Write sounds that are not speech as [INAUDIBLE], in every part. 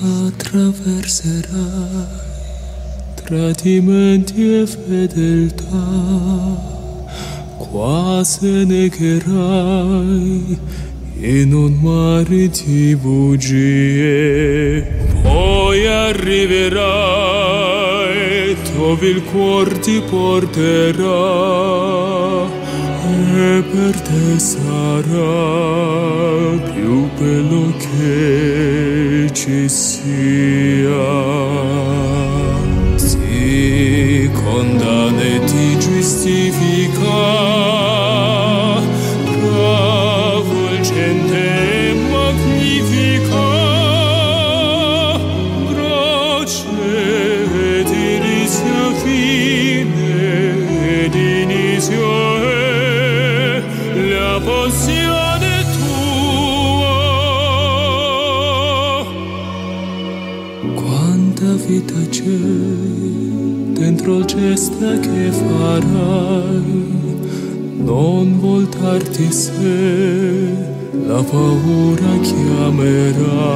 attraverserai tradimenti e fedeltà, quasi negherai in un mare di bugie, poi arriverai dove il cuore ti porterà per te sarà più bello che ci sia. Si condanna e ti giustifica. Vita c'è dentro il gesto che farai non voltarti se la paura chiamerà.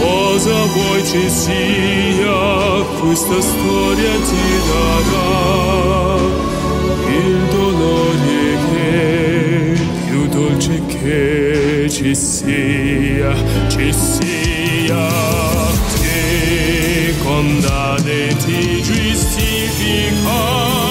Cosa vuoi ci sia, questa storia ti darà il dolore che più dolce che ci sia, ci sia. non de ti giustifica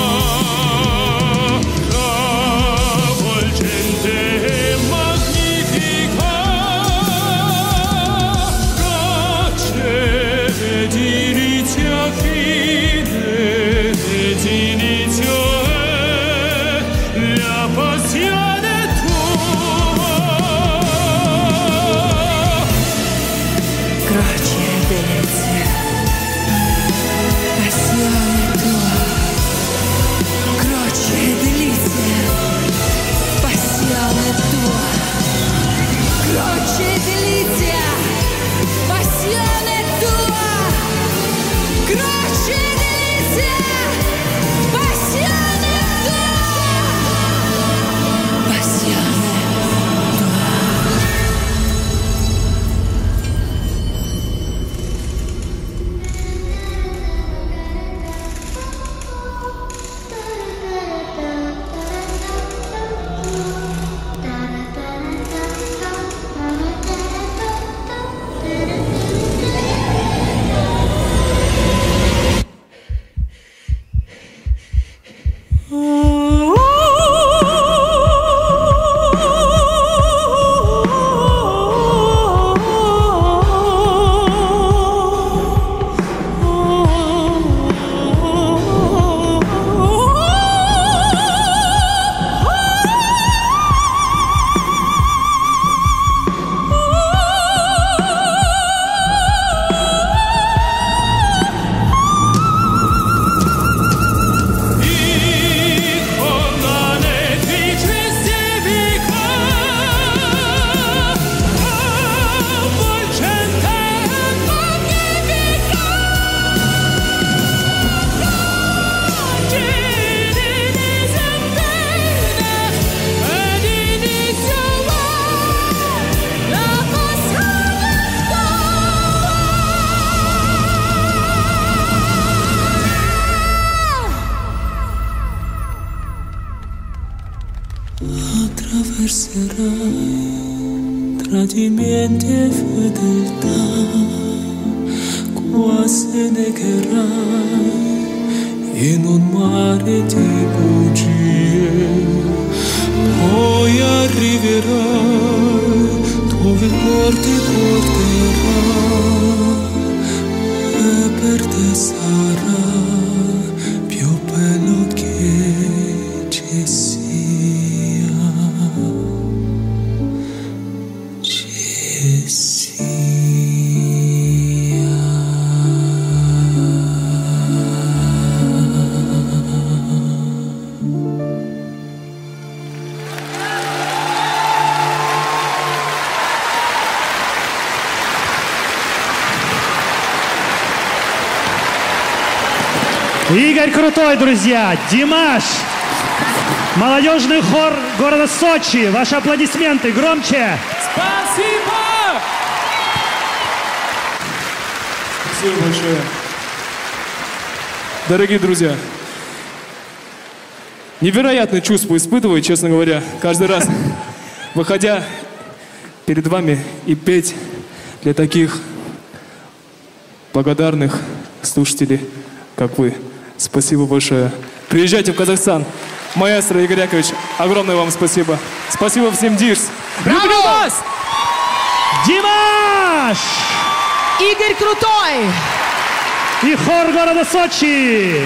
attraverserai tradimenti e fedeltà, quasi negherai in un mare di bugie, poi arriverai dove il cuore ti porterà e per te sarà Игорь Крутой, друзья! Димаш! Молодежный хор города Сочи! Ваши аплодисменты громче! Спасибо! Спасибо большое. Дорогие друзья, невероятное чувство испытываю, честно говоря, каждый раз, [LAUGHS] выходя перед вами и петь для таких благодарных слушателей, как вы. Спасибо большое. Приезжайте в Казахстан. Маэстро Игорь Яковлевич, огромное вам спасибо. Спасибо всем Дирс. Люблю вас! Димаш! Игорь Крутой! И хор города Сочи!